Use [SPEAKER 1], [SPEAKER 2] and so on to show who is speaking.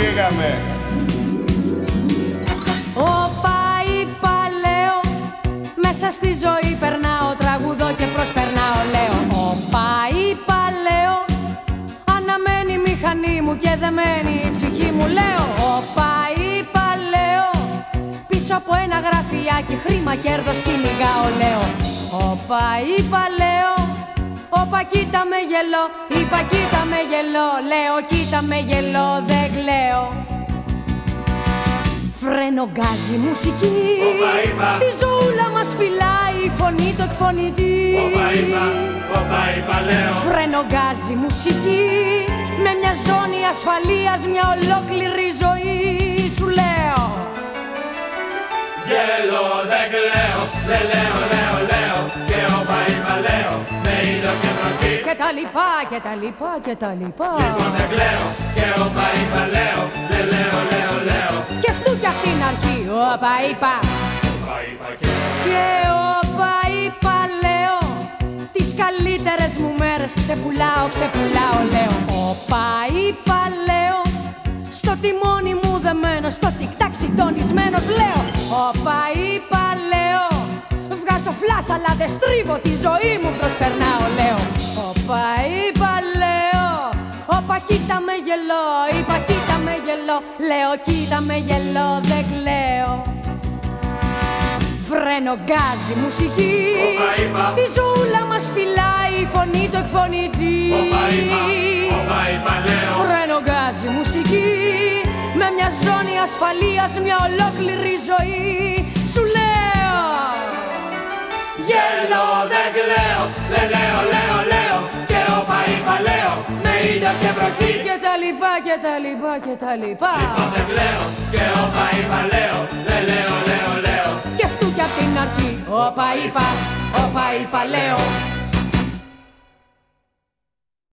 [SPEAKER 1] φύγαμε. Όπα είπα λέω, μέσα στη ζωή περνάω, τραγουδώ και προσπερνάω λέω. Όπα είπα λέω, αναμένει η μηχανή μου και δεμένη η ψυχή μου λέω. Όπα είπα λέω, πίσω από ένα γραφιάκι χρήμα κέρδος κυνηγάω λέω. Όπα είπα λέω, Όπα κοίτα με γελό, είπα κοίτα με γελό. Λέω κοίτα με γελό, δεν κλαίω. Φρένο γκάζι μουσική.
[SPEAKER 2] Όπα είπα.
[SPEAKER 1] Τη ζωούλα μας φυλάει. Η φωνή του εκφωνητή.
[SPEAKER 2] Όπα είπα, όπα είπα λέω.
[SPEAKER 1] Φρένο γκάζι μουσική. Με μια ζώνη ασφαλείας Μια ολόκληρη ζωή. Σου λέω.
[SPEAKER 2] Γέλο δεν κλαίω, δεν λέω, λέω, λέω
[SPEAKER 1] τα λοιπά και τα λοιπά και τα λοιπά.
[SPEAKER 2] Λοιπόν δεν κλαίω, και όπα είπα λέω Δεν λέω, λέω, λέω.
[SPEAKER 1] Και αυτού κι αυτήν αρχή Όπα είπα.
[SPEAKER 2] Όπα είπα και
[SPEAKER 1] Και όπα είπα λέω Τις καλύτερες μου μέρες ξεπουλάω, ξεπουλάω λέω. Όπα είπα λέω Στο τιμόνι μου δεμένο, στο τικ-τακ συντονισμένος λέω. Όπα είπα λέω Βγάζω φλάς αλλά δεν στρίβω τη ζωή μου προσπερνάω λέω Όπα είπα λέω Όπα κοίτα με γελό, είπα κοίτα με γελό Λέω κοίτα με γελό, δεν κλαίω Φρένο γκάζι μουσική
[SPEAKER 2] Όπα είπα.
[SPEAKER 1] Τη ζούλα μας φυλάει η φωνή του εκφωνητή.
[SPEAKER 2] Όπα είπα, όπα είπα λέω.
[SPEAKER 1] Φρένο γκάζι μουσική Με μια ζώνη ασφαλείας Μια ολόκληρη ζωή. Σου λέω
[SPEAKER 2] Γέλο δεν κλαίω, δεν λέω, λέω, λέω με ήλιο και βροχή
[SPEAKER 1] Και τα λοιπά και τα λοιπά και τα λοιπά.
[SPEAKER 2] Λοιπόν δεν κλαίω, και όπα είπα λέω Δεν λέω, λέω, λέω.
[SPEAKER 1] Και αυτού κι απ' την αρχή Όπα είπα, όπα είπα λέω